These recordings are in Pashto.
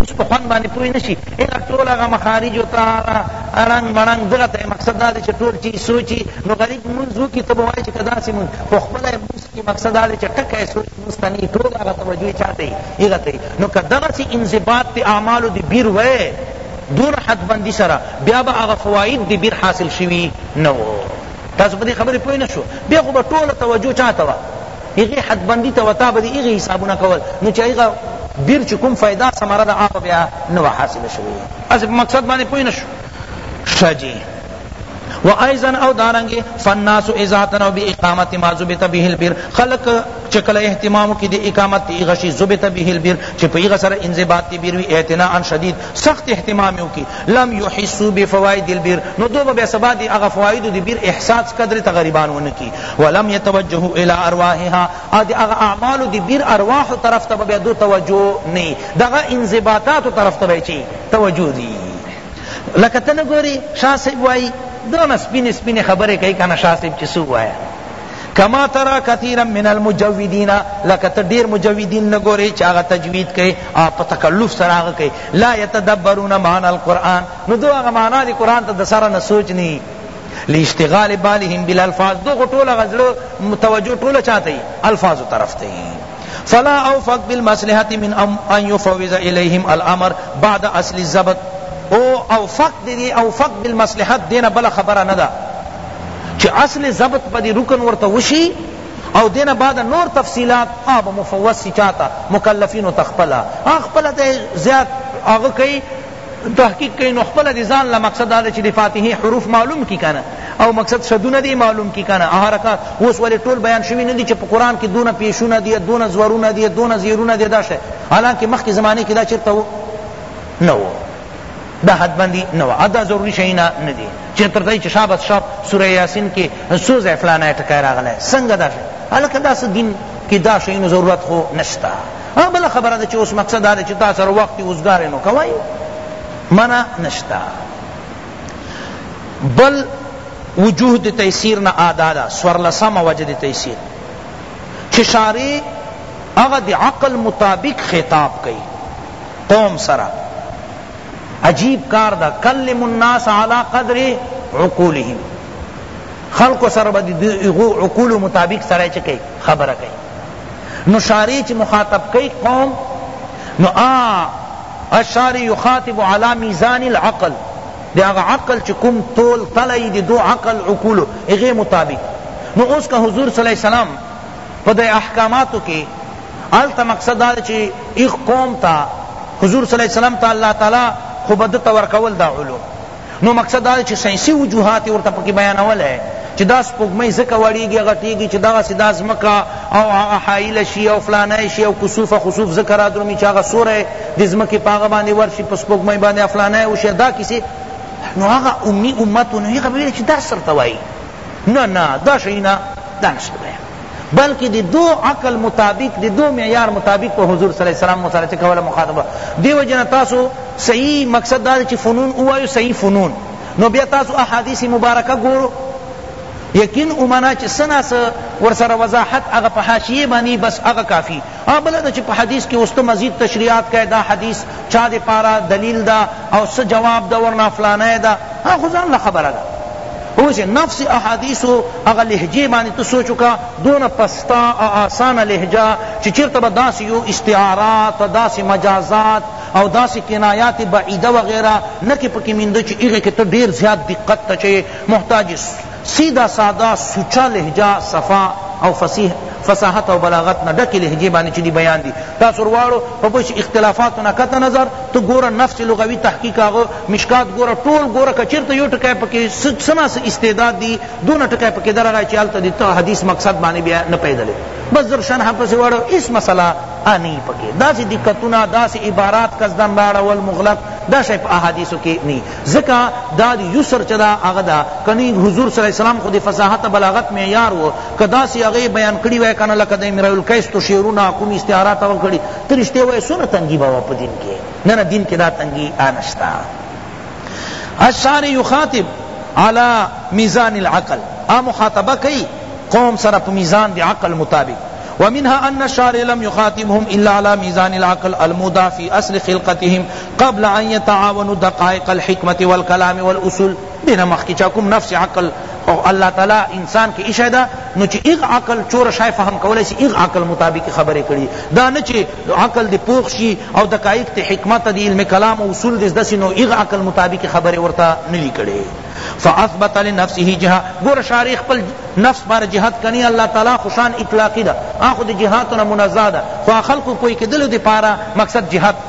اوس په خوند باندې پوه نشي هغه ټول هغه مخارجو ته هغه اړنګ مړنګ دغه ته مقصد دا دی چې ټول چی سوچي نو غریب مونځ وکړي ته به وایې چې که داسې مونځ خو خپله یې مونځ کي مقصد دا دی چې ټکی سوچ مونځ ته نه ټول هغه توجه یې چا ته یي هغه ته یي نو که دغسې انضباط د اعمالو د بیر وی دون حد بندی سره بیا به هغه فواید د بیر حاصل شوي نه وو تاسو په دې خبرې پوه نه شو بیا خو به ټوله توجه چا ته وه هغه حد بندی ته وتا به هغه حسابونه کول نو چې هغه دیر چې کوم فائدہ ثمره ده هغه بیا نه حاصل شوی اس مقصد باندې پوه نشو شجی و ایضا او دارنګ فالناس اذا تنوا باقامت ما ذبت به البر خلق چکل اهتمام کی دی اقامت تی غشی ذبت به البر چ پیغه سر انضباط تی بیروی اعتناء شدید سخت اهتمام کی لم یحسو بفوائد البر نو دو به سبا دی اغا فوائد دی بر احساس قدر تا غریبان ونکی ولم یتوجه الى ارواحها ادی اغا اعمال دی بر ارواح طرف تا به دو توجه نی دغه انضباطات طرف تا به چی توجه دی لکه تنه گوری شاہ صاحب وائی دون سپین سپین خبر کئی کنا شاہ صاحب چی سو وایا کما ترا کثیرا من المجودین لکه ته ډیر مجودین نګورې چې هغه تجوید کوي په تکلف سره هغه کوي لا یتدبرون معنی القرآن نو دو هغه معنی دی قرآن ته دسره نه سوچ نی لاشتغال بالهم بالالفاظ دو خو ټول هغه زړه توجه ټول چاته یی الفاظو طرف ته یی فلا اوفق بالمصلحة من ان يفوز اليهم الامر بعد اصل الزبط او اوفق دی اوفق بالمصلحة دینا بلا خبر ندا چه اصل زبط پا دی رکن ورطا وشی او دینه بعد نور تفصیلات آب مفوض سی چاہتا مکلفینو تخپلا اخپلا تے زیاد آغا کئی تحقیق کئی نو خپل دی ځان لا مقصد دا چې دی فاتحه حروف معلوم کی کنه او مقصد شدونه دی معلوم کی کنه حرکات اوس ولې ټول بیان شوی نه دی چې په قران کې دونه پیشونه دی دونه زورونه دی دونه زیرونه دی دا شی حالانکه مخکې زمانه کې دا چیرته نو دا حتما دی نو ادا ضروری شی نه نه دی چې تر دې چې شابه شاب سوره یاسین کې سو ځای فلانه ټکای راغلی څنګه دا شی هلکه دا څه دین کې دا شی نو ضرورت خو نشته ها بل خبره ده چې اوس مقصد دا چې تاسو سره وخت اوسګار نو کوي منع نشته بل وجوه د تیسیر نه آدا ده سورلسمه وجه د تیسیر چې شارع هغه د عقل مطابق خطاب کوي قوم سره عجیب کار ده کلم الناس علی قدر عقولهم خلق سره به دغو عقول مطابق سره چه کوي خبره کوي نو شاری چه مخاطب کوي قوم نو آ الشاری یخاطب علی میزان العقل ده هغه عقل چه کوم تول تلی ده دو عقل عقول هغه مطابق نو اوس که حضور صلی الله علیه وسلم په د احکاماتو کې هلته مقصد دا دی چی ایغ قوم ته حضور صلی الله علیه وسلم ته الله تعالی خو به ده ته ورکول دا علوم نو مقصد دا چې ساينسي وجوهات ورته پکې بیانول ہے چې دا سپوږمۍ ځکه وړیږي غټیږي چې دغه سدا ځمکه او هغه حایل شي او فلانه شي او کسوف خسوف ذکر ادرمی چې هغه سوره د ځمکې پاغه باندې ورشي په سپوږمۍ باندې افلانه او شه دا کیسه نو هغه امي امت نو هغه ویل چې دا سرته وایي نه نه دا شي نه دا نشته بلکه دی دو عقل مطابق دی دو معیار مطابق په حضور صلی الله علیه وسلم سره کوله مخاطبه دی وجنه تاسو صحیح مقصد دا چې فنون اوایو صحیح فنون نو بیا تاسو احادیث مبارکه ګورو یقین امنا چې سنا س ور سره وضاحت هغه په حاشیه باندې بس هغه کافی ها بله دا چی په حدیث کی اوس ته مزید تشریحات کئ دا حدیث چا دی پارا دلیل دا او څه جواب دا ورنا فلانئ دا ها خو ځان له خبره دا اوس نفس احادیث هغه لهجه باندې ته سوچ وکا دون پستا او آسان لهجه چې چیرته به داس یو استعارات داس مجازات او داس کنایات بعیده وغیرہ نکې پکې میند چې هغه کې ته ډیر زیات دقت ته چې محتاج سیده ساده سوچه لهجه صفا او فصیح فصاحت او بلاغت نه ډکی لهجی باندی چی دی بیان دی تاسو رواړو په بش اختلافاتو نه کته نظر تو ګوره نفس لغوی تحقیق هغه مشکات ګوره ټول ګوره کچرته یو ټکی پکې سنا استعداد دی دون ټکی پکې درغه چی الته دی ته حدیث مقصد باندې بیا نه پیدلې بس در شرح پس وړو اس مسئلہ انی پکې داسې دقتونه داسې عبارات کس دن راړه ول مغلق دا شی په احادیثو کې نه ځکه دا دی یسر چه دا هغه ده کنی حضور صلی الله علیه وسلم خو دی فصاحت بلاغت معیار و که داسی هغه بیان کړی وای کنه لکه د امرؤ القیس تو شعرونه کوم استعارات هغه کړی ته رشته وای سونه تنگی به په دین کې نه نه دین کې دا تنگی آنشتا الشعر یخاطب علی میزان العقل ا مخاطبه کئی قوم سره په میزان دی عقل مطابق ومنها أن الشارع لم يخاطبهم إلا على ميزان العقل المودع في أصل خلقتهم قبل ان يتعاونوا دقائق الحکمت والکلام والاصول دینا مخکی چا کوم نفس عقل او الله تعالی انسان کی ایشه دا نو چی ایغ عقل چور شای فهم کولای سی ایغ عقل مطابق خبرې کړي دا نه چی عقل دی پوخ شي او دقائق تی حکمت دی علم کلام او اصول دی دسی نو ایغ عقل مطابق خبرې ورته نلی کړي فاثبت لنفسه جهه ګور شاری خپل نفس بار جهاد کنی الله تعالی خوشان اطلاقی دا اخو دی جهاد نه منزه دا خو خلق کوئی کدل دی پارا مقصد جهاد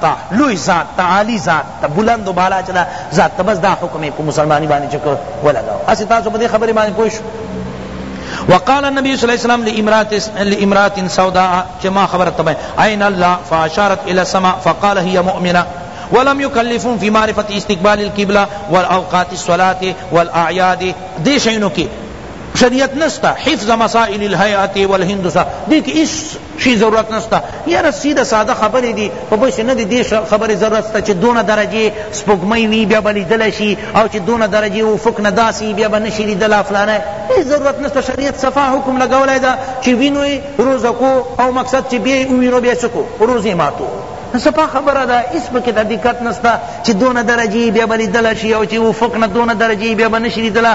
تا لوی ذات تا عالی ذات تا بلند و بالا چه دا ذات تا بس دا حکم په مسلمانی باندې چه کو ولګاو اسی تاسو په دې خبرې باندې پوه شو وقال النبي صلى الله عليه وسلم لامرات لامرات سوداء كما خبرت تبين عين الله فاشارت الى السماء فقال هي مؤمنه ولم يكلفون في معرفه استقبال القبلة والاوقات الصلاه والاعياد دي شينو کی شریعت نسته حفظ مسائل الهیئات والهندسه دی که هیڅ شی ضرورت نسته یاره سیده ساده خبرې دي په پسې نه دي دې خبرې ضرورت سته چې دونه درجې سپوږمۍ وي بیا به لیدلی شي او چې دونه درجې افق نه داسې بیا به نشي لیدلی فلانی هیڅ ضرورت نسته شریعت صفا حکم لګولی ده چې وینو یې روزه کو او مقصد چې بیا یې ووینو بیا څه کو روزې ماتو سپا خبره ده اس پکې د دقت نسته چې دونه درجې بیا به لیدلی شي او چې افق نه دونه درجې بیا به نشي لیدلی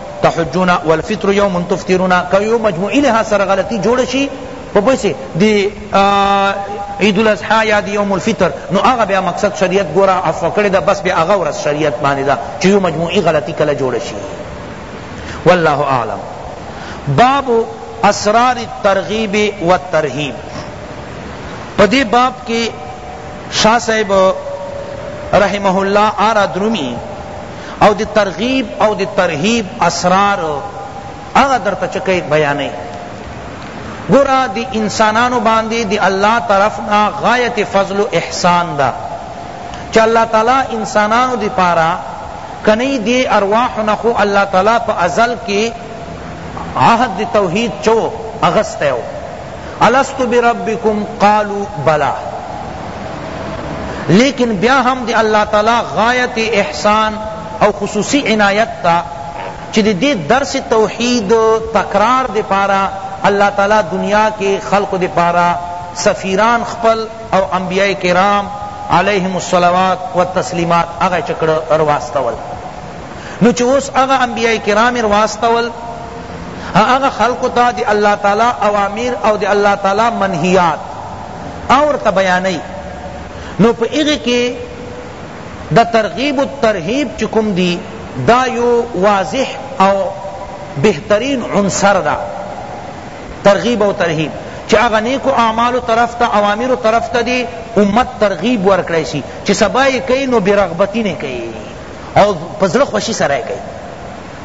تحجون والفطر یوم تفطرون که یو مجموعی لحاظ سره غلطی جوړه شی په پوه شی دی عید الاضحی یا دی یوم الفطر نو هغه بیا مقصد شریعت ګوره عفو کړی ده بس بیا هغه ورځ شریعت باندې ده چې یو مجموعی غلطی کله جوړه شی والله اعلم باب اسرار الترغیب والترهیب پدی باب کی شاہ صاحب رحمه الله آرا درومی او د ترغیب او د ترهیب اسرار هغه درته چه کئ بیانوی گورا دی انسانانو باندی دی اللہ طرف نا غایت فضل و احسان دا چا اللہ تعالی انسانانو دی پارا کنی دی ارواح نخو اللہ تعالی پا ازل کی عہد دی توحید چو اغستے ہو الست بربکم قالو بلا لیکن بیا هم دی اللہ تعالی غایت احسان او خصوصی عنایت تا چی دی, دی درس توحید تکرار دی پارا اللہ تعالی دنیا کے خلق دی پارا سفیران خپل او انبیاء کرام علیہم الصلوات والتسلیمات اغا چکڑ ارواستول نو چه اوس هغه انبیاء کرام رواستول هغه خلقو ته دی الله تعالی اوامر او دی الله تعالی منهیات او ورته بیانوی نو په هغه کی د ترغیب و ترهیب چه کوم دی دا یو واضح او بهترین عنصر دا ترغیب او ترهیب چه اغا نیکو اعمالو طرف تا اوامرو طرف تا دی امت ترغیب ورکڑی سی چه سبای کئی نو برغبتی نے کئی او په زړه خوشی سره کوي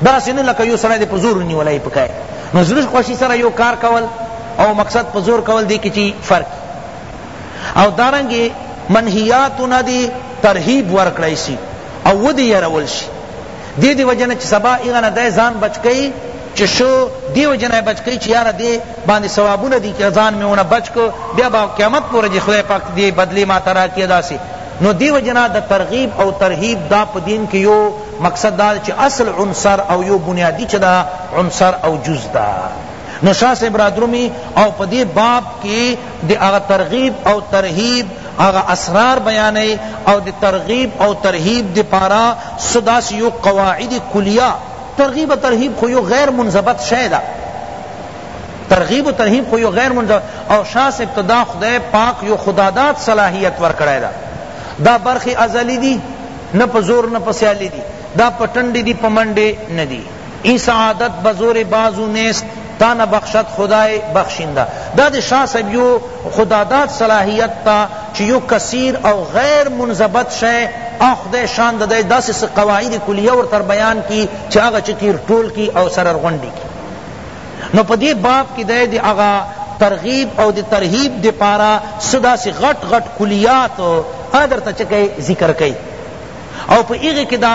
دغسې نه لکه یو سړی دې په زور ونیولی په کار نو زړه خوشی سره یو کار کول او مقصد په زور کول دې کې چی فرق او دارنګې منهیاتو نه دې ترهیب ورکړی شي او ودې یرول شي دې دې وجه نه چې سبا هغه نه دی ځان بچ کوي چې شو دې وجه نه بچ کوي چې یاره دې باندې ثوابونه دي چې ځان مې ونه بچ کو بیا به قیامت پورې چې خدای پاک دې بدلې ماته راکړي داسې نو دی وجه نه د ترغیب او ترهیب دا په دین کی یو مقصد دا چی اصل عنصر او یو بنیادی چه دا عنصر او جز دا نو شاہ صاحب رادرومی او په دی باب کی دی اغا ترغیب او ترهیب اغا اسرار بیانی او دی ترغیب او ترهیب دی پارا صداس یو قواعد کلیہ ترغیب و ترهیب خو یو غیر منضبط شے دا ترغیب و ترهیب خو یو غیر منظم او شاه صاحب ته دا خدای پاک یو خداداد صلاحیت ورکړی دا دا برخی ازلی دی نه په زور نه په سیالی دی دا په ټنډی دی په منډی نه دی این سعادت بزور بازو نیست تا نه بخشد خدای بخشنده دا د شاه صاحب یو خداداد صلاحیت تا چې یو کثیر او غیر منضبط شی او خدای شان د داسې قواعد کلیه ور تر بیان کی چې هغه چې کیر ټول کی او سرر غونډی کی نو په دې باب کی دی د هغه ترغیب او د ترهیب د پاره څه داسی غټ غټ کلیات هغه درته چه کئ ذکر کئ او په هغه کی دا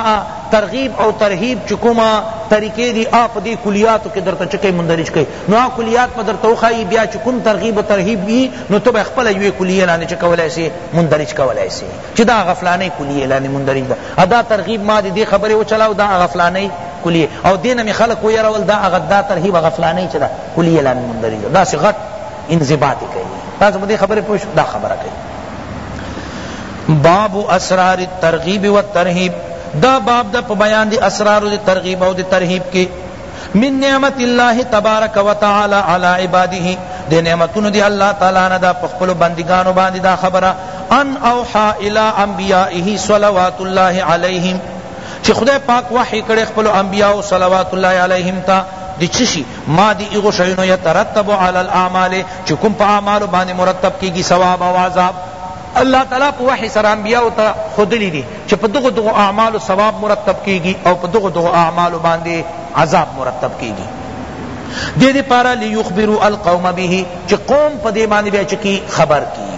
ترغیب او ترهیب چه کومه طریقې دی هغه په دې کلیاتو کی درته چه کئ مندرج کئ نو هغه کلیات به درته وښایی بیا چه کوم ترغیب او ترهیب وی نو ته به خپله یوې کلیې لاندې چه کولای سی مندرج کولای سی چی دا هغه فلانی کلیه اعلان مندرج ده او دا ترغیب ما دی دی خبری وچلاو دا هغه فلانی کلیه او دینه می خلق ویرول دا هغه دا ترغیب هغه فلانی چی دا کلیه اعلان مندرج ده دا سی غټ انضباط کوي تاسو په دې خبره پوه شئ دا خبره کوي باب اسرار الترغیب والترهیب دا باب دا په بیان دی اسرار دی ترغیب او دی ترهیب کې من نعمت الله تبارک وتعالی علی عباده دی نعمتونو دی الله تعالی نه دا پخپل بندگانو باندې دا خبره ان اوحا الی انبیائه صلوات الله علیهم چې خدای پاک وحی کړي خپل انبیاء صلوات الله علیهم ته دی چشی ما دی ایغو شینو یترتب علی الاعمال چکم پا اعمال باندې مرتب کیگی ثواب و عذاب الله تعالی په وحی سره انبیاوو ته ښودلی دی چه په دغو دغو اعمالو ثواب مرتب کیږی او په دغو دغو اعمالو باندی عذاب مرتب کیږی دې دې پارا لیخبرو القوم به چه قوم په دې باندې بیا چکی خبر کی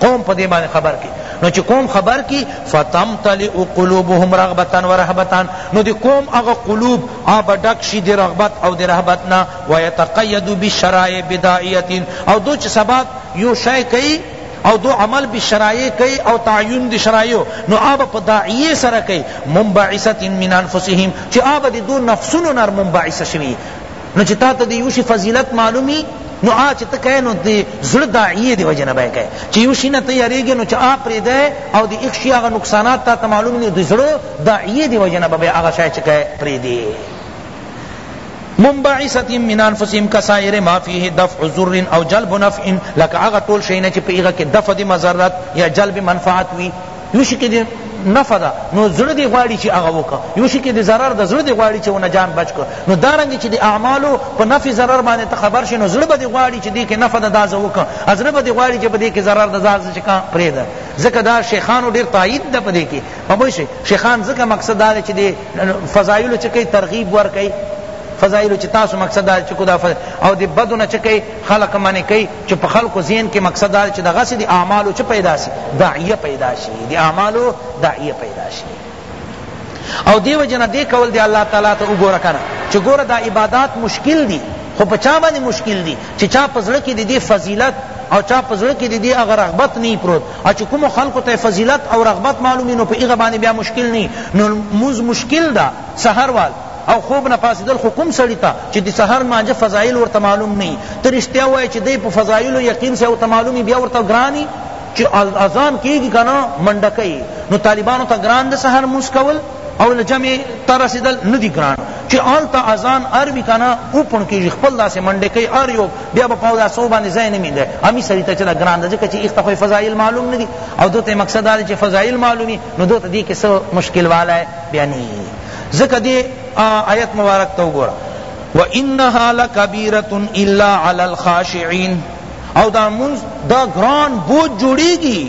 قوم په دې باندې خبر کی نو چې قوم خبر کی فتم تلئ قلوبهم رغبتا و رهبتا نو دی قوم هغه قلوب آب ډک شي دی رغبت او دی رهبت نه ويتقيد بالشرائع بدائيه او دو چې سبات یو شای کوي او دو عمل بالشرائع کئی او تعین دی شرائع نو آب پا داعیه سره کئی منبعثت من انفسهم چی آب دی دو نفسونو نر منبعث شوی نو چی تا تا دی یوشی فضیلت معلومی نو آ چی تا کئی نو دی زر داعیه دی وجہ نبای کئی چی یوشی نا تا یریگی نو چی آ پریدے او دی ایک شی آغا نقصانات تا تا معلوم نی دی زر داعیه دی وجہ نبای آغا شای چی کئی پریدی منبعثت من انفسهم کسائر ما فیه دفع ضر او جلب نفع لکه هغه ټول شیونه چې په هغه کې دفع د مضرت یا جلب منفعت وی یو شي کې د نفع ده نو زړه دی غواړي چې هغه وکړه یو شي کې د ضرر ده زړه دی غواړي چې ونه جان بچ کړه نو دا رنګ چې د اعمالو په نفع ضرر باندې ته خبر شې نو زړه به دی غواړي چې دې کې نفع ده دا زه وکړم زړه به دی غواړي چې په دې کې ضرر ده دا زه چې کام پرېږده ځکه دا شیخانو ډېر تایید ده په دې کې په پوه شئ شیخان ځکه مقصد دا دی چې د فضایلو چې کوي ترغیب ورکوي فضائل چې تاسو مقصد دا چې خدا فضل او د بدو نه چکه خلق منی کوي چې په خلکو ذهن کې مقصد دا چې دغه سي د اعمالو چې پیدا شي داعیه پیدا شي د اعمالو داعیه پیدا شي او دیو جنا دی کول دی الله تعالی ته وګوره کنه چې ګوره دا عبادت مشکل دي خو په چا باندې مشکل دي چې چا پزړه کې د دې فضیلت او چا پزړه کې د دې هغه رغبت نه پروت او چې کومو خلقو ته فضیلت او رغبت معلوم وي نو په هغه باندې بیا مشکل نه وي نو لمونځ مشکل ده سحر وال او خوب نه پاسیدل خو کوم سړی ته چې د سحر لمانځه فضایل ورته معلوم نه وي ته رښتیا وایې چې دی په فضایلو یقین سه ورته معلوم بیا ورته ګران چې اذان کیږي کنه منډکې نو طالبانو ته ګران د سحر موس کول او له جمع ته رسیدل نه دی ګران چې هلته اذان هر وي که نه وپړکېږي خپل داسې منډې کوي هر یو بیا به په اوداسو باندې ځای نه میندی همي سړي ته چې دا ګران ده ځکه چې ایخته خو فضایل معلوم نه دي او دوی ته مقصد دا دی چې فضایل معلوم وي نو دوی ته دې کې څه مشکل والی بیا نه وي ځکه دې آیت مبارک ته وګوره وانها لکبیرة الا علی الخاشعین او دا منز دا گران بود جوڑیگی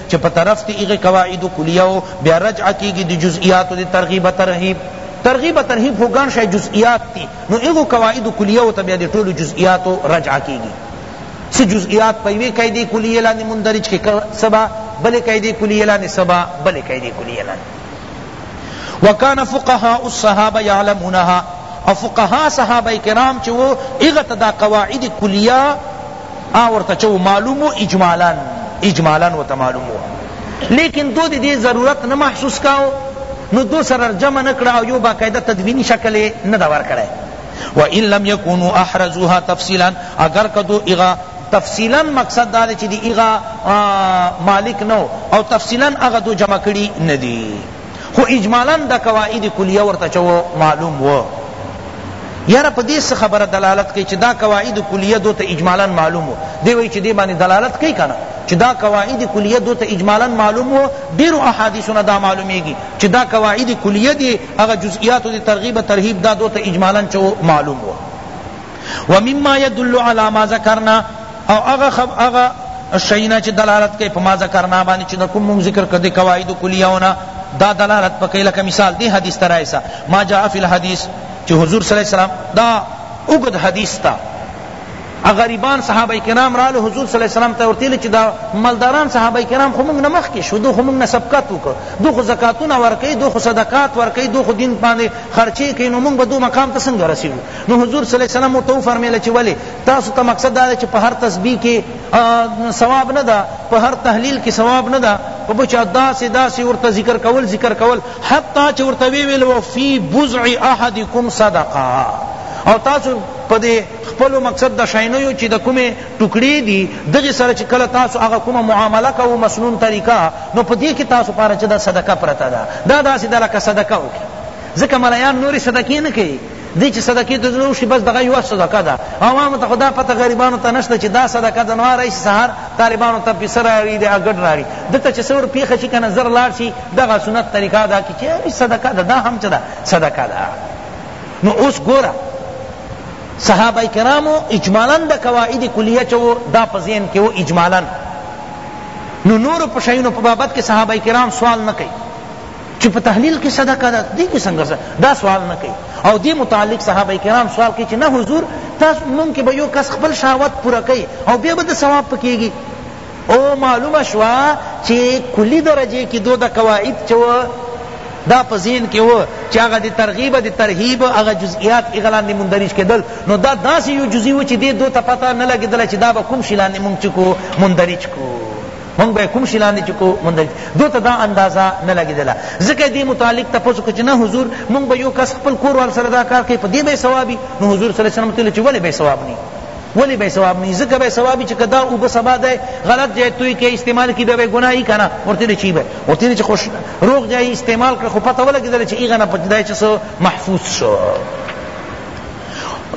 چه په طرف دی هغه قواعد و کلیه و بیا رجع کیږی دی جزئیات و دی ترغیب و ترهیب ترغیب و ترهیب خو گن شای جزئیات تی نو هغه قواعد و کلیه و ته بیا دی ټول جزئیات و رجع کیږی سی جزئیات په یوه قاعده کلیه لاندې مندرج کی سبا بل قاعده کلیه لاندې سبا بل قاعده کلیه لاندې وکان فقهاء الصحابه يعلمونها او فقهاء صحابه کرام چې وو هغه ته دا قواعد کلیه آ ورته چه و معلوم و اجمالا اجمالا ورته معلوم و لیکن دو دی دی ضرورت نه محسوس کاو نو دو سره جمع نکړه او یو باقاعده تدوینی شکل نه دا ورکړی و ان لم یکونو احرزوها تفصیلا اگر کدو اغا تفصیلا مقصد دا چی دی اغا مالک نو او تفصیلا اغا دو جمع کړی ندی خو اجمالا دا قواعد کلیه ورته چه وو معلوم وو یاره په دې څه خبره دلالت کوي چې دا قواعد کلیه دو ته اجمالا معلوم وو دی وایي چې دې باندې دلالت کوي کنه چې دا قواعد کلیه دو ته اجمالا معلوم وو ډیرو احادیثو نه دا معلومیږي چې دا قواعد کلیه دي هغه جزئیات دي ترغیب ترهیب دا دو ته اجمالا چه معلوم وو ومما يدل على ما ذكرنا او هغه خب هغه شی نه چه دلالت کئی په ما ذکرنا باندې چه د کوم مونږ ذکر کړ د قواعد کلیه نه دا دلالت پکې لکه مثال دی حدیث ترایسا ما جاء فی الحدیث چه حضور صلی الله علیه وسلم دا اوګد حدیث تا غریبان صحابه کرام را له حضور صلی الله علیه وسلم ته ورتل چې دا مالداران صحابه کرام خو موږ نه مخ کې شو دوه خو موږ نه سبقت وکړ دوه خو زکاتونه ورکړي دوه خو صدقات ورکړي دوه خو دین باندې خرچې کوي نو موږ به دوه مقام ته څنګه رسیدو نو حضور صلی الله علیه وسلم ورته فرمایله چې ولی تاسو ته مقصد دا ده چه په هر تسبیح کی ثواب نه ده په هر تحلیل کی ثواب نه ده په بچا داسی داسی ورته ذکر کول ذکر کول حتی چه ورته وی ویل وفی بضع احدکم صدقه او تاسو په دې خپل مقصد د شینو چې د کومه ټوکړې دي دغه سره چې کله تاسو هغه کومه معامله کوو مسنون طریقه نو په دې کې تاسو پاره چې د صدقه پرته ده دا داسې د لکه صدقه وکړي ځکه ملایان نورې صدقې نه کوي دی چې صدقې ته زړه وشي بس دغه یوه صدقه ده عوامو ته خو دا پته غریبانو ته نشته چې دا صدقه ده نو راشي سهار طالبانو ته پیسه راړي د ګډ راړي دته چې څور پیښه شي کنه زر لاړ شي دغه سنت طریقه ده چې صدقه ده دا هم چې ده صدقه ده نو اوس ګوره صحابه کرامو اجمالا د قواعد کلیه چې وو دا په ذهن کې وو اجمالا نو نور په شیونو په بابت کې صحابه کرام سوال نه کوي چی په تحلیل کی صدقه ده دی کی څنګه سه دا سوال نه کوي او دی متعلق صحابه کرام سوال کوي چی نه حضور تاسو مونږ کی به یو کس خپل شهوت پوره کوي او بیا به د ثواب پکیږي او معلومه شوا چی کلی درجه کی دو دا قواعد چو دا په ذهن کې و چې هغه د ترغیب د ترهیب هغه جزئیات هغه لاندې مندرج کېدل نو دا داسې یو جزئی و چې دې دو ته پته نه لګېدله چې دا به کوم شي لاندې مونږ چکو مندرج کو مونږ به کوم شی لاندې چکو مونږ دو ته دا اندازه نه لګیدله ځکه دې متعلق تپوس کو چې نه حضور مونږ به یو کس خپل کور وال سره دا کار کوي په دې به ثوابي نو حضور صلی الله علیه وسلم ته چې ولې به ثواب نه ولی به ثواب نه ځکه به ثواب چې کدا او به سبا ده غلط جای توی کې استعمال کی به گناهی کنه ورته دې چی به ورته دې خوش روغ جای استعمال کړ خو پته ولګیدل چې ایغه نه پدای چې محفوظ شو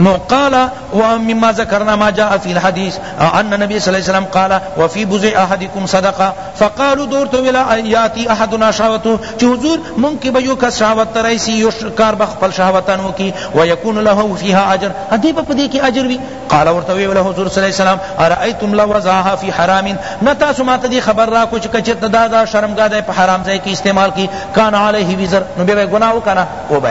نو قال ومما ذكرنا ما جاء في الحديث ان النبي صلى الله عليه وسلم قال وفي بز احدكم صدقه فقالوا دور تو ولا ياتي احدنا شهوته چه حضور من کی بیو کا شهوت ترایسی یو کار بخ پل شهوتانو کی ويكون له فيها اجر ادی په دې کې اجر وی قال ورته وی له حضور صلی الله عليه وسلم ارايتم لو وزعها في حرام نتا سو ماته دی خبر را کو چې کچت دا دا شرمګاه ده په حرام ځای کې استعمال کی کان علیه وزر نو به گناہ وکنا او به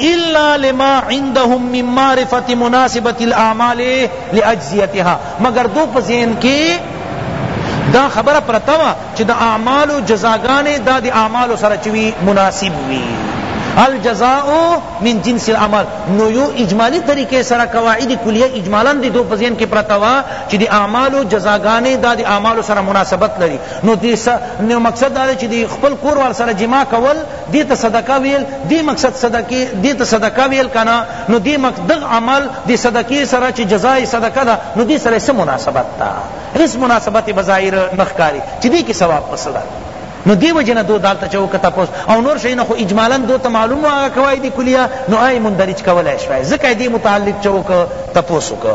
الا لما عندهم من معرفت مناسبت الاعمال لاجزیتها مگر دو په ذهن کې دا خبره پرته وه چې د اعمالو جزاګانې دا د اعمالو سره چې وي مناسب وي الجزاء من جنس العمل نو یو اجمالی طریقے سره قواعد کلیه اجمالا دی دو پزین کې پرتا وا چې دی اعمال او جزاګانې دا دی اعمال سره مناسبت لري نو دی نو مقصد دا چې دی خپل کور وال سره جما کول دې ته صدقه ویل دې مقصد صدقه دې ته صدقه ویل کنه نو دې مقصد دغ عمل دې صدقه سره چې جزاء صدقه ده نو دې سره څه مناسبت ده هیڅ مناسبت بظاهر نخکاری چې دې کې ثواب پسدا نو دی وجنه دو دالته چو کتا پوس او نور شینه خو اجمالا دو ته معلوم هغه قواعد کلیه نو آی مندرج کولای شوی ځکه دې متعلق چو ک تپوس ک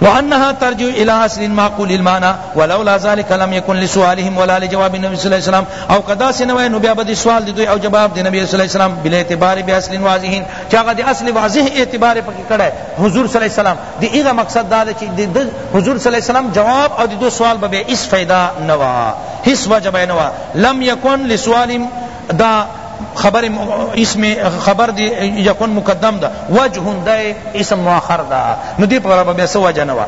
وانها ترجع الى اصل معقول المعنى ولولا ذلك لم يكن لسؤالهم ولا لجواب النبي صلى الله عليه وسلم او قدا سنوي نو بیا بد سوال دی او جواب دی نبی صلی الله علیه وسلم بلا اعتبار باصل واضح چاغه دی اصل واضح اعتبار پکې کړه حضور صلی الله علیه وسلم دی ایغه مقصد دا چې دی حضور صلی الله علیه وسلم جواب او دی دو سوال به اس فائدہ نوا هیڅ وجه بینوا لم يكن لسؤالهم دا خبر اسم خبر دی یکون مقدم دا وجه دا اسم مؤخر دا نو دی پر به سو وجه نه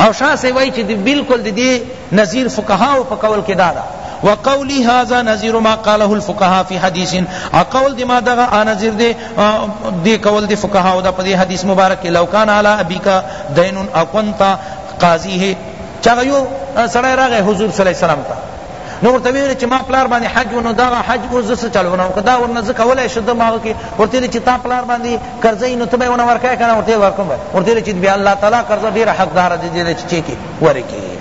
او شاه سی وای چې بالکل دی نظیر فقها او په قول کې دا دا وقولی هذا نظیر ما قاله الفقهاء فی حدیث اقول دی ما دغه انذر دی دی قول دی فقها او دا په حدیث مبارک لو کان علی ابیکا دین او کنت قاضی ہے چاغه یو سړی راغی حضور صلی الله علیه وسلم ته نو ورته ویل چې ما پلار باندې حج ونو دا حج اوس زه څه چلونه وکړه دا ورنه زه کولای شم دم هغه کې ورته ویل چې تا پلار باندې قرضه یې نو ته به یې ونه ورکوې که نه ورته یې ورکوم به ورته ویل چې بیا الله تعالی قرضه ډېره حقداره دی دې چې چېکې ورکړي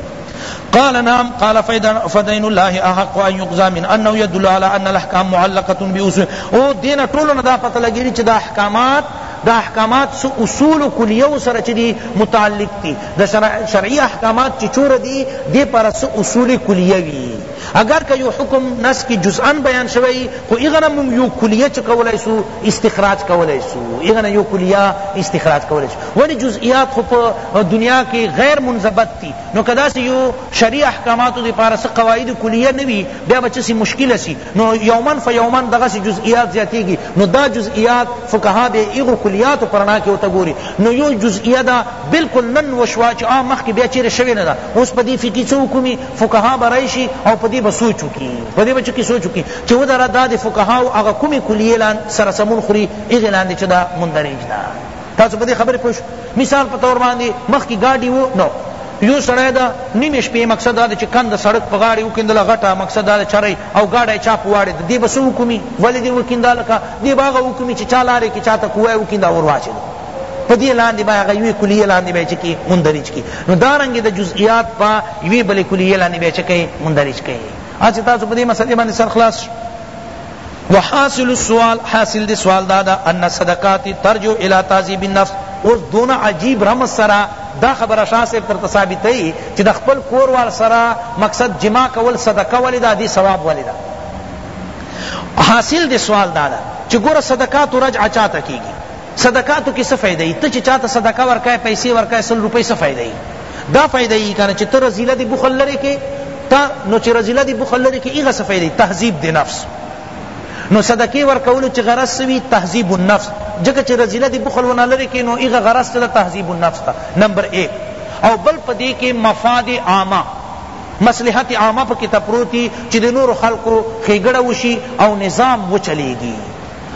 قال نعم قال فدين الله احق ان يقضى من انه يدل على ان الاحكام معلقه باصول او دین ټولو نه دا پته لګیږي چې دا احکامات دا احکامات سو اصول کلیو سره چې دي متعلق دي د شرعی احکامات چی چور دی دی پر سه اصول کلیه وی اگر که یو حکم نس کی جزءا بیان شوی خو ایغنا مون یو کلیه چ کولای سو استخراج کولای سو ایغنا یو کلیه استخراج کولای سو ولی جزئیات خو په دنیا کی غیر منضبط تی نو کدا سی یو شرعی احکامات دی پر سه قواعد کلیه نوی بیا بچ سی مشکل سی نو یوما فیوما دغسی جزئیات زیاتیږي نو دا جزئیات فقها د ایغو کلیاتو پر رڼا کې ورته ګوري نو یو جزئیه ده بالکل نن وشوه چې آ مخکې بیا چیرې شوې نه ده اوس په دې فقهي څه حکمي فقها به راشي او په دې به سوچ وکړي په دې به چکې سوچ وکړي چې ودره دا د فقهاو هغه کومې کلیې لان سره سمون خوري هغې لاندې چې دا مندرج ده تاسو په دې خبرې پوه مثال په طور باندې مخکې ګاډي و نو يو سړی ده نيمې شپې مقصد دا ده چې کنده سړک په غاړې وکيندله غټه مقصد دا ده چرۍ او ګاډی يې چا په واړې ده دې به څه وکمي ولې دې وکينده لکه دې به هغه وکمي چې چا لارې کې چاته کوه وکينده اور واچوي په دې لاندې به هغه یوې کلیې لاندې به یې چه کړي مندرج کړي نو دارنګې د جزئیات په یوې بلې کلیې لاندې به یې چه کړي مندرج کړي هسې تاسو په دې مسئلې باندې سر خلاص شو وحاصل السوال حاصل دی سوال دادا ان صدقات ترجع الی تعذیب النفس اوس دونه عجیب رمز سره دا خبره شاه صاحب درته ثابتوي چې د خپل کور وال سره مقصد جماع کول صدقه ولې ده دې ثواب ولې ده حاصل دی سوال دادا چې ګوره صدقات رجع چاته کیږي صدقاتو کې څه فائدہ ای ته چې چاته صدقه ورکای پیسې ورکای سل روپۍ څه فائدہ ای دا فائدہ ای کنه چې ته رزیله دی بخل لري کې تا نو چې رزیله دی بخل لري کې ایغه څه فائدہ ای تهذیب دی نفس نو صدقه ورکول چې غرض سوی تهذیب النفس جګه چې رزیله دی بخل ونه لري کې نو ایغه غرض ته تهذیب النفس تا نمبر 1 او بل پدې کې مفاد عامه مصلحت عامه په کې تپروتی چې د نور خلقو خېګړه وشي او نظام وچلېږي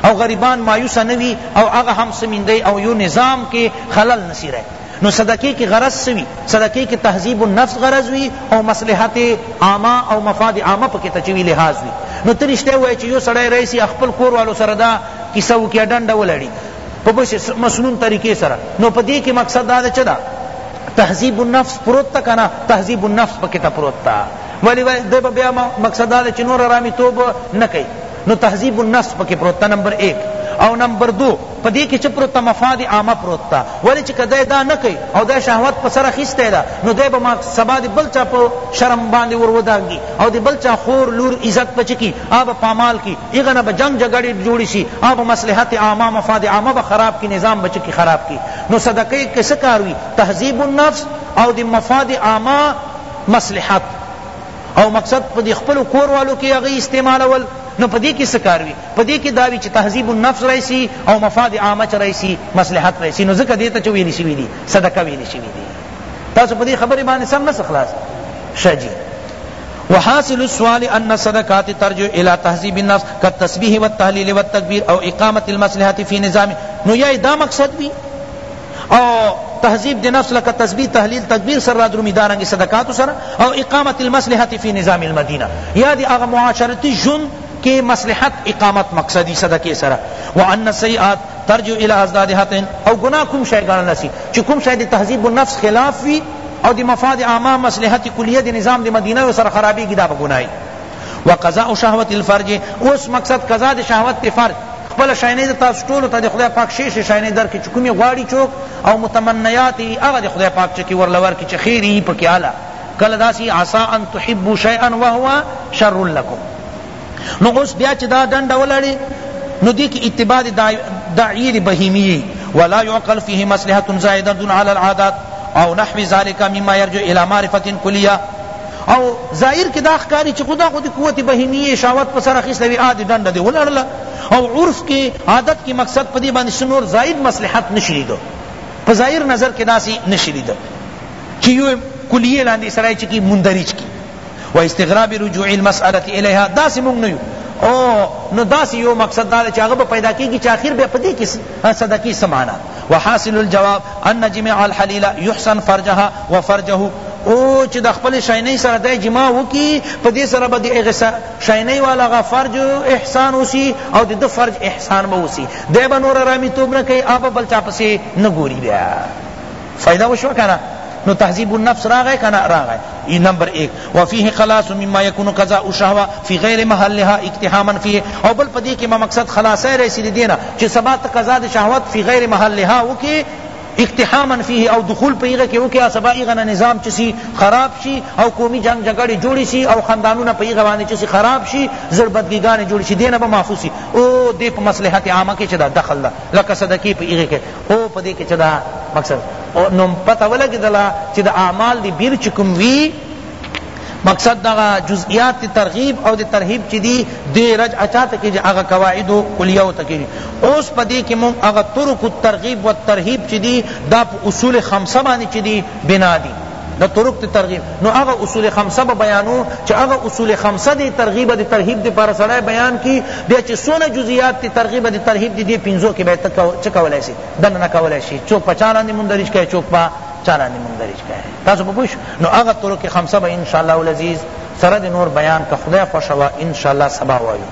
او غریبان مایوسه نه وی او هغه هم څه میندی او یو نظام کی خلل نسی رای نو صدقه کی غرض سوی صدقه کی تهذیب النفس غرض وی او مصلحت عامه او مفاد عامه پکی تچوی لحاظ وی نو ته رشته وای چې یو سړی رئیسی خپل کور والو سره دا کیسه وکړه ډنډه ولړی په بس مسنون طریقې سره نو په دې کې مقصد دا چې دا تهذیب النفس پروت تا کنا تهذیب النفس پکې تا پروت تا ولی وای د بیا مقصد دا چې نور رامی توب نه کوي نو تهذیب النفس پکی پروت تا نمبر ایک او نمبر دو په دې کې چې پروت تا مفاد عامه پروت تا ولی چې کدی دا نه کوي او دا شهوت په سر خسته ده نو دی به ما سبا دی بل چا په شرم باندې ور ودانګي او دی بل چا خور لور عزت پچ کی آب پامال کی ایغنه به جنگ جګړې جوړی شي آب مصلحت عامه مفاد عامه به خراب کی نظام بچ کی خراب کی نو صدقه کیسه کاروي تهذیب النفس او دی مفاد عامه مصلحت او مقصد په دې خپلو کور والو کې هغوی استعمالول نو په دې کې څه کار وي په دې کې دا وي چې تهذیب النفس راشي او مفاد عامه چې راشي مصلحت راشي نو ځکه دې ته چې ویل شوي دي صدقه ویل شوي دي تاسو په دې خبرې باندې سم نه خلاص ښه جي وحاصل السوال ان صدقات ترجع الى تهذيب النفس كالتسبيح والتهليل والتكبير او اقامه المصلحه في نظام نو یا دا مقصد بھی او تهذیب د نفس لکه تسبیح تهلیل تکبیر سره رادرومی دارنګه صدقاتو سره او اقامت المصلحه فی نظام المدینه یا دی هغه معاشرتی ژوند کې مصلحت اقامت مقصدی صدقه سره وان السیئات ترجو الی ازداد حتن او گناہ کوم شای گناہ نسی چ کوم شای دی تهذیب النفس خلاف وی او دی مفاد عامه مصلحت کلیه دی نظام دی مدینه سره خرابی گدا بگنای وقضاء شهوة الفرج اوس مقصد قضا د شهوت د فرج خپل شاینه د تاسو ټول ته د خدای پاک شیش شاینه در کې کومي غواړي چوک او متمنیات هغه د خدای پاک چې ورلور کې چې خیر یې پکې اعلی کله داسی عسا ان تحبوا شیئا وهو شر لكم نو اوس بیا چې دا ډنډه ولړي نو دې کې اتباع داعیر بهیمی ولا يعقل فيه مصلحه زائده على العادات او نحو ذلك مما يرجع الى معرفه كليه او ظاهر کې دا ښکاري چې خدا خو د قوت بهیمیې شهوت په سر اخیستی وي آ دې ډنډه دې ولړله او عرف کې عادت کې مقصد په دې باندې څه نور زاید مصلحت نه شي لیدو په ظاهر نظر کې داسې نه شي لیدو چې یو کلیه لاندې سړی چې کی مندرج کی و استغراب رجوع المسألة الیها داسې مونږ نه یو او نو داسې یو مقصد دا چې هغه به پیدا کېږي چې آخر بیا په دې کې صدقې څه معنا وحاصل الجواب ان جماع الحلیلة یحسن فرجها وفرجه او چه د خپل شینی سره د جماع وکی په دې سره به د هغه شینی والا غا فرج احسان وسی او د فرج احسان به وسی د به نور رامی توب نه کوي اپ بل چا پسې نه ګوري بیا فائدہ وشو کنه نو تهذیب النفس راغی کنه راغی ای نمبر 1 وفيه خلاص مما يكون قضاء الشهوة في غير محلها اقتحاما فيه او بل پدی کې ما مقصد خلاصه رسی دینا چې سبا ته قضاء د شهوت في غير محلها وکي اقتحاما فيه او دخول په یغه کې وکي سبا ایغه نظام چسی خراب شي او قومي جنگ جګړې جوړ شي او خاندانونه په یغه باندې چسی خراب شي ضربتګیګان جوړ شي دینه به محفوظ شي او دې په مصلحت عامه کې چې دا دخل ده لکه صدقې په یغه کې هو په دې کې چې دا مقصد نو پته ولګېدله چې د اعمال دی بیر چې کوم وي مقصد دغه جزئیات دی ترغیب او دی ترهیب چی دی دی رج اچا تکی جی اغا قواعد و کلیو تکی جی اوس پا دی که مونگ اغا ترک الترغیب و ترهیب چی دی دا پا اصول خمسه بانی چی دی بنا دی د ترک ته ترغیب نو هغه اصول خمسه به بیانو چې هغه اصول خمسه دی ترغیب دی ترهیب دی پر سړی بیان کی بیا چې سونه جزئیات تی ترغیب دی ترهیب دی دی پنځو کې به تک چکولای شي دنه نه کولای شي چوک په چالاندې مندرج کای چوک په چالاندې مندرج کای تاسو په پوښ نو هغه ترک خمسه به ان شاء الله العزیز سره د نور بیان که خدای خوشوا ان شاء الله سبا وایو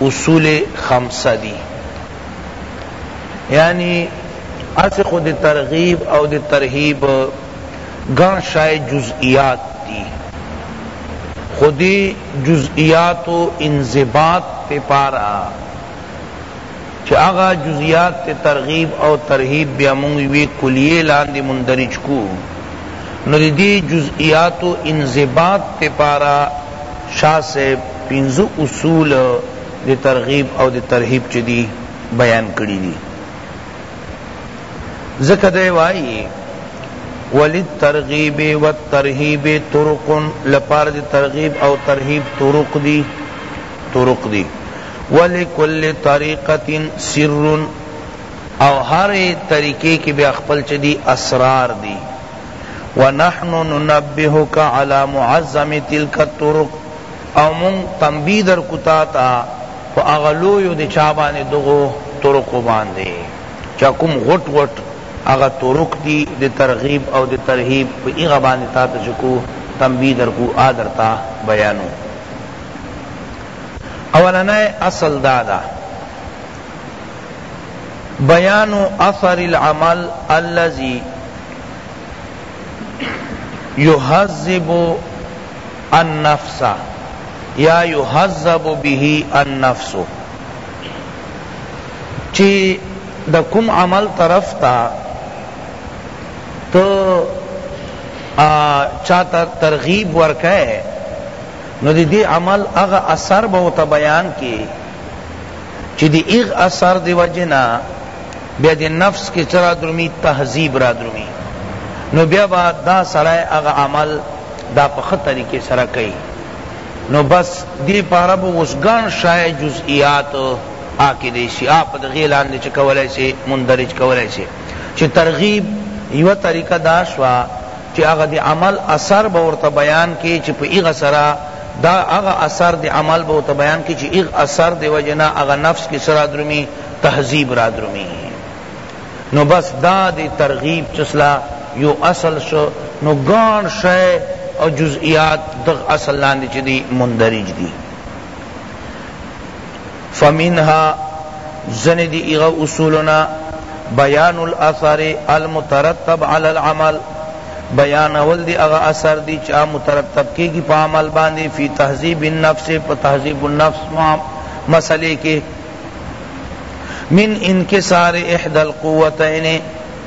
اصول خمسه دی یعنی اسی خو دی ترغیب او دی ترهیب گن شای جزئیات دی خودی جزئیات و انضباط پی پارا چه اغا جزئیات تی ترغیب او ترهیب بیا مونگی وی کلیه لاندی مندرج کو نو دی جزئیات و انضباط تی پارا شاه صیب پنځه اصول د ترغیب او د ترهیب چه دی بیان کړی دی ځکه دی وایی وللترغیب والترهیب طرق لپاره د ترغیب او ترهیب طرق دی طرق دی ولکل طریقه سر او هر طریقې کې بیا خپل چه دی اسرار دی ونحن ننبهک علی معظم تلک الطرق او مونږ تنبیه درکو تا ته په هغه لویو د چا باندې دغو طرقو باندې چا کوم غټ غټ هغه طرق دي د ترغیب او د ترهیب په هغه باندې تا ته چې کو تنبیه درکو آ درته بیانو اولنی اصل دا ده بیان اثر العمل الذی یهذب النفس یا یهذب به النفس چی د کوم عمل طرف تا تو چاہتا ترغیب ورکے نو دی دی عمل اغا اثر بہتا بیان کی چی دی ایغ اثر دی وجه نه بیا دی نفس کی چه را درومی تهذیب را درومی نو بیا با دا سړی اغا عمل دا په خه طریقې سره کوي نو بس دی پاره به اوس ګڼ شای جزئیات آ کېدای شي آ په دغې لاندې چې کولای شي مندرج کولای شي چې ترغیب یوه طریقه دا شوه چې هغه د عمل اثر به ورته بیان کړي چې په هغه سره دا هغه اثر د عمل به ورته بیان کړي چې هغه اثر د وجې نه هغه نفس کې څه رادرومي تهذیب رادرومي نو بس دا د ترغیب چسلا یو اصل شو نو ګان شی او جزئیات دغ اصل لاندې چې دی مندرج دي فمنها ځنې دي هغه اصولو نه بیان الاثر المترتب علی العمل بیانول دي هغه اثر دي چه مترتب کیږي په عمل باندې فی تهذیب النفس په تهذیب النفس مسئلې کې من انکسار احدی القوتین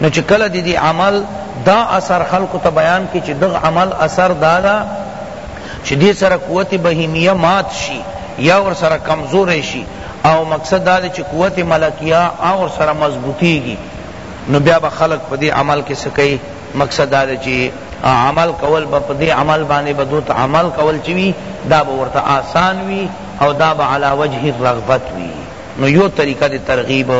نو چه کله ددی عمل دا اثر خلقو ته بیان کړي چه دغه عمل اثر داده چه دی سره قوت بهیمیه مات شی یا ورسره کمزوری شی او مقصد داده چه قوت ملکیه اور سره مضبوطیږي نو بیا به خلق په دی عمل کې څه کوي مقصد داده چه عمل کول با پدی عمل باندې بدوت عمل کول چوی دا با ورته آسان وی او دا با علا وجه الرغبت وی نو یو طریقه دی ترغیب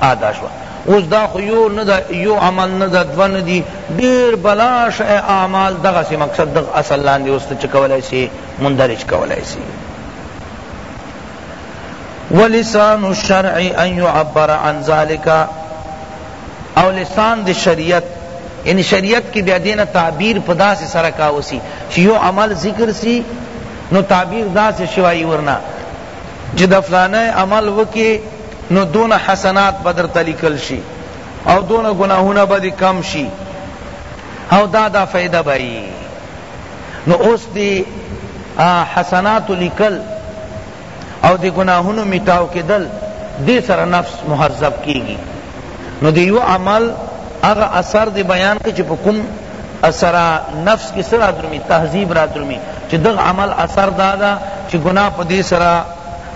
آدا شو اوس دا خو یو نه دا یو عمل نه دا دو نه دی ډیر بلاش اعمال دغه سی مقصد دغه اصل لاندې اوس ته کولای شي مندرج کولای شي ولسان الشرع ان يعبر عن ذلك او لسان دی شریعت یعنی شریعت کی بیا دینا تعبیر پدا سے سرکاوسی چیو عمل ذکر سی نو تعبیر دا سے شوائی ورنا چی د فلانی عمل وکی نو دونه حسنات به درته لیکل شی او دونه ګناهونه به دی کم شی او دا دا فائدہ به یی نو اوس دی حسنات لیکل او دی گناهونو میتاو کدل دی سره نفس مهذب کیږي نو د یو عمل هغه اثر دې بیان کړه چه په کوم سره نفس کی څه رادرومی تهذیب رادرومی چه دغه عمل اثر دا ده چه ګناه په دې سره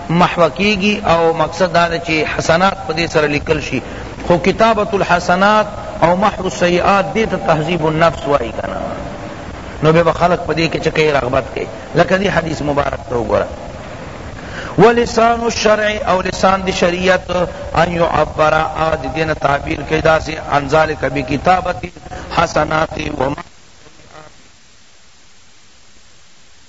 محو کیږي او مقصد دا ده چه حسنات په دې سره لیکل شي خو کتابة الحسنات او محو السیئات دې ته تهذیب النفس وایی کنه نو بیا خلق په دې کې چکه رغبت کوي لکه دې حدیث مبارک ته وګوره و لسان الشرع او لسان دی شریعت ان یعبر آغا دی دین تعبیر کئی دا سی عن ذلک بکتابت حسنات و ما